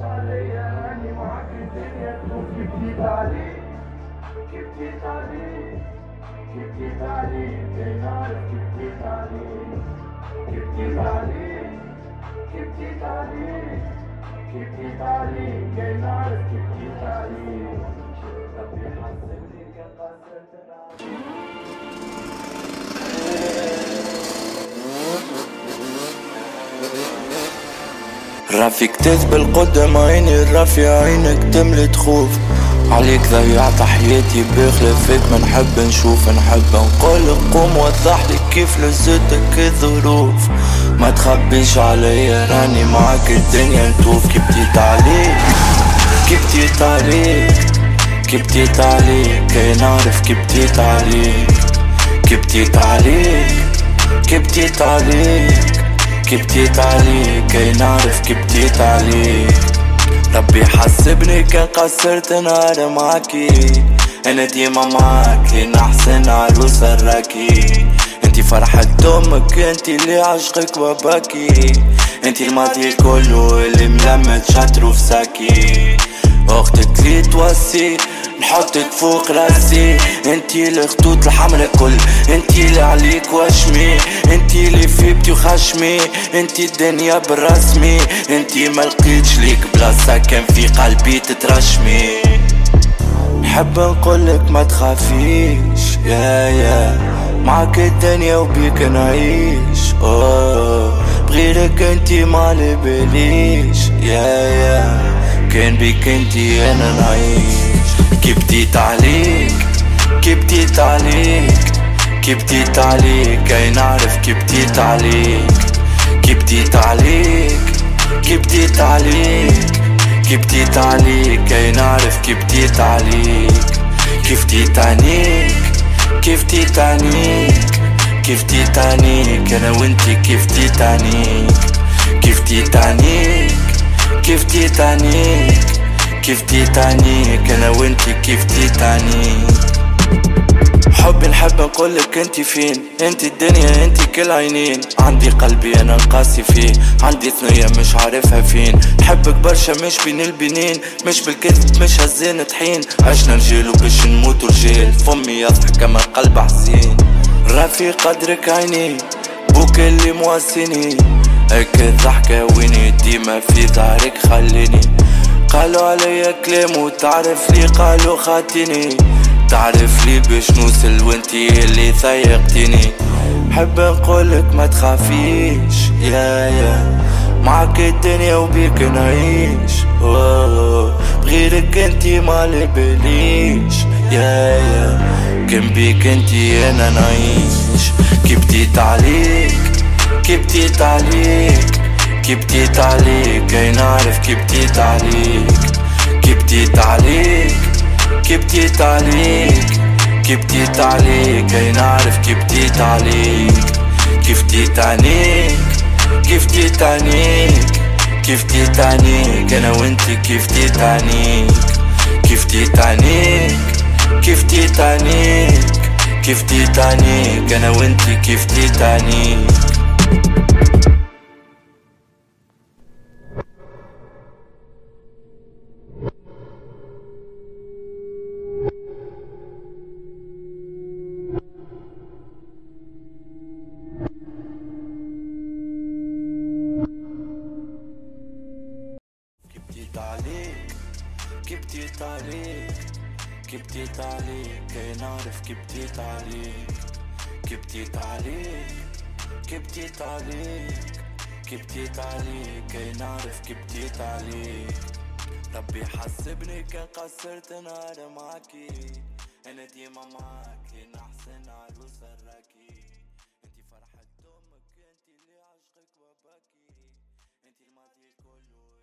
عليا راني معاك الدنيا تشوف كيف جيت عليك رافي كتاز بالقدام عيني رافي عينك تملت خوف عليك ضيعت حياتي بخلافك ما نحب نشوف نحب نقول قوم وضح لي كيف لزتك الظروف. ما تخبيش عليا راني معاك الدنيا نطوف كي بديت عليك كي بديت عليك كي بديت عليك كي نعرف كي بديت عليك. كي بديت عليك كي بديت عليك. كي بديت عليك؟ كي نعرف كي بديت عليك؟ ربي حسبني كان قصرت نهار معاكي. أنا ديما معاك لين أحسن عروسة راكي أنتي فرحة أمك أنتي اللي عشقك وباكي. أنتي الماضي كله اللي ملمت شاطر في ساكي. أختك اللي توسي نحطك فوق راسي. انتي الخطوط الحمرا كل انتي اللي عليك وشمي انتي اللي في بتي وخشمي. انتي الدنيا بالرسمي. انتي ما لقيتش ليك بلاصة كان في قلبي تترشمي. نحب نقولك ما تخافيش. يا يا معك الدنيا وبيك نعيش. اوه بغيرك انتي ما باليش يا يا كان بيك انتي أنا نعيش. كي بديت عليك كي بديت عليك كي بديت عليك كي نعرف كي بديت عليك كي بديت عليك كي بديت عليك كي بديت عليك كي نعرف كي بديت عليك كيف بديت عنيك كيف بديت عنيك كيف بديت عنيك أنا وانتي كيف بديت عنيك كيف بديت عنيك كيف بديت عنيك كيف بديت عنيك أنا وانتي كيف بديت عنيك حبي نحب نقولك انتي فين؟ انتي الدنيا انتي كل عينين. عندي قلبي أنا قاسي فيه. عندي ثنية مش عارفها فين. نحبك برشا مش بين البنين. مش بالكذب مش هزين طحين. عشنا رجال وباش نموتوا رجال فمي يضحك كما قلب حزين رافي قدرك عيني بوك اللي مواسيني. هيك الضحكة ويني ديما في ظهرك خليني. قالوا عليا كلام وتعرف لي قالوا خاتيني. تعرف لي باش نوصل وانتي اللي ضايقتيني حب نقولك ما تخافيش يا يا. معك الدنيا وبيك نعيش. بغيرك انتي ما باليش يا يا. كان بيك انتي أنا نعيش. كي بديت عليك كي بديت عليك. كي بديت عليك كي نعرف كي بديت عليك كي بديت عليك كي بديت عليك كي بديت عليك كي نعرف كي بديت عليك كيف بديت عنيك كيف بديت عنيك كيف بديت عنيك أنا وانتي كيف بديت عنيك كيف بديت عنيك كيف بديت عنيك كيف بديت عنيك أنا وانتي كيف بديت عنيك عليك كي بديت عليك كي نعرف كي بديت عليك كي بديت عليك كي بديت عليك كي بديت عليك كي نعرف كي بديت عليك. ربي حسبني كان قصرت نهار معاكي أنا ديما معاك لين أحسن عروسة راكي انت فرحة أمك انت اللي عشقك وباكي. انت الماضي كله